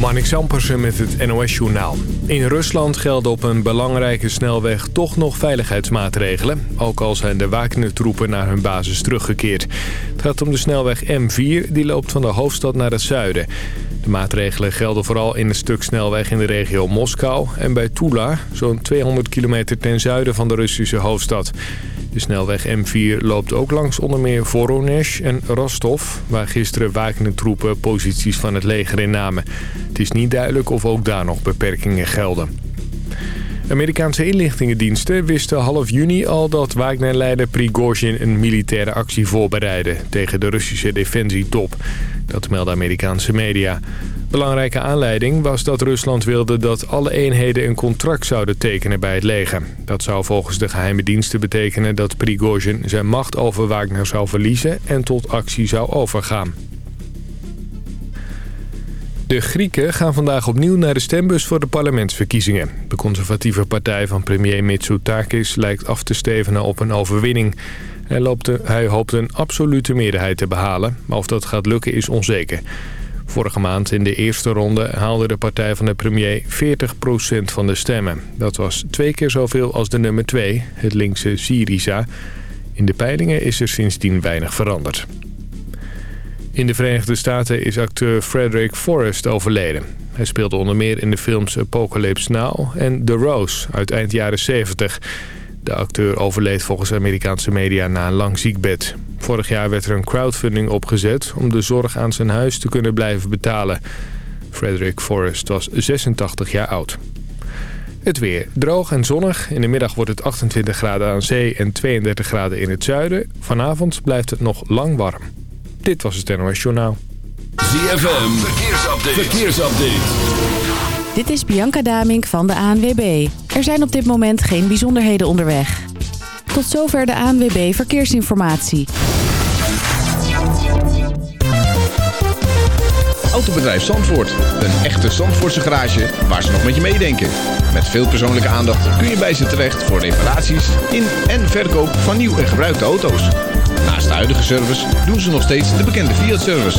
Marnik Sampersen met het NOS-journaal. In Rusland gelden op een belangrijke snelweg toch nog veiligheidsmaatregelen. Ook al zijn de Wagner-troepen naar hun basis teruggekeerd. Het gaat om de snelweg M4, die loopt van de hoofdstad naar het zuiden. De maatregelen gelden vooral in een stuk snelweg in de regio Moskou... en bij Tula, zo'n 200 kilometer ten zuiden van de Russische hoofdstad. De snelweg M4 loopt ook langs onder meer Voronezh en Rostov... waar gisteren Wagner-troepen posities van het leger innamen. Het is niet duidelijk of ook daar nog beperkingen gelden. Amerikaanse inlichtingendiensten wisten half juni al dat Wagner-leider Prigozhin een militaire actie voorbereidde tegen de Russische defensietop. Dat melden Amerikaanse media. Belangrijke aanleiding was dat Rusland wilde dat alle eenheden een contract zouden tekenen bij het leger. Dat zou volgens de geheime diensten betekenen dat Prigozhin zijn macht over Wagner zou verliezen en tot actie zou overgaan. De Grieken gaan vandaag opnieuw naar de stembus voor de parlementsverkiezingen. De conservatieve partij van premier Mitsotakis lijkt af te stevenen op een overwinning. Hij, loopte, hij hoopt een absolute meerderheid te behalen, maar of dat gaat lukken is onzeker. Vorige maand in de eerste ronde haalde de partij van de premier 40% van de stemmen. Dat was twee keer zoveel als de nummer 2, het linkse Syriza. In de peilingen is er sindsdien weinig veranderd. In de Verenigde Staten is acteur Frederick Forrest overleden. Hij speelde onder meer in de films Apocalypse Now en The Rose uit eind jaren 70. De acteur overleed volgens Amerikaanse media na een lang ziekbed. Vorig jaar werd er een crowdfunding opgezet om de zorg aan zijn huis te kunnen blijven betalen. Frederick Forrest was 86 jaar oud. Het weer. Droog en zonnig. In de middag wordt het 28 graden aan zee en 32 graden in het zuiden. Vanavond blijft het nog lang warm. Dit was het NOS Journaal. ZFM. Verkeersupdate. Verkeersupdate. Dit is Bianca Damink van de ANWB. Er zijn op dit moment geen bijzonderheden onderweg. Tot zover de ANWB Verkeersinformatie. Autobedrijf Zandvoort. Een echte Zandvoortse garage waar ze nog met je meedenken. Met veel persoonlijke aandacht kun je bij ze terecht voor reparaties in en verkoop van nieuw en gebruikte auto's. Naast de huidige service doen ze nog steeds de bekende Fiat-service.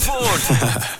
Zandvoort.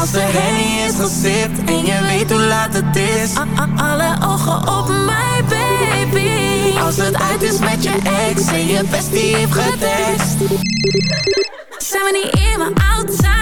Als de hennie is gesipt en je weet hoe laat het is. A- a- alle ogen op mij, baby. Als het uit is met je ex en je bestie heeft getest. Zijn we niet in mijn outside?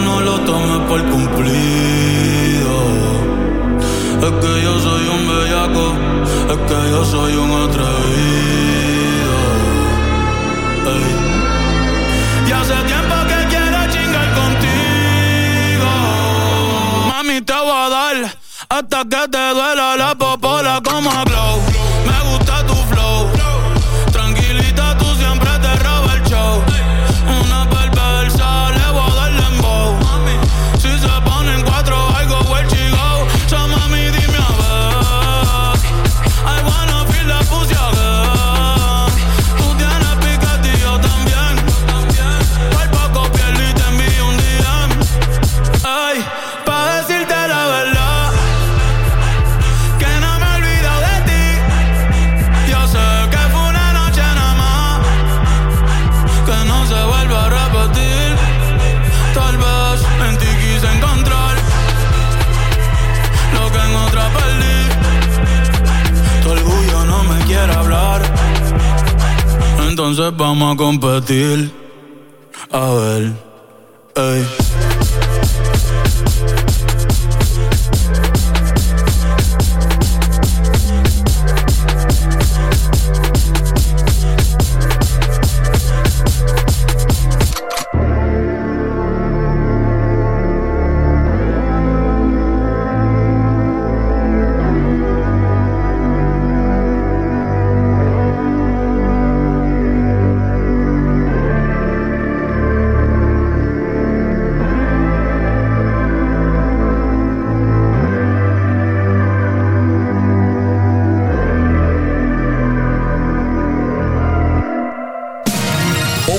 no lo tomes por cumplido. Es que yo soy un bellaco, es que yo soy un atrevido. Ey. Y hace tiempo que quiero chingar contigo. Mami, te voy a dar hasta que te duela la popola como a glow. vamos a competir. A ver, ey.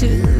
to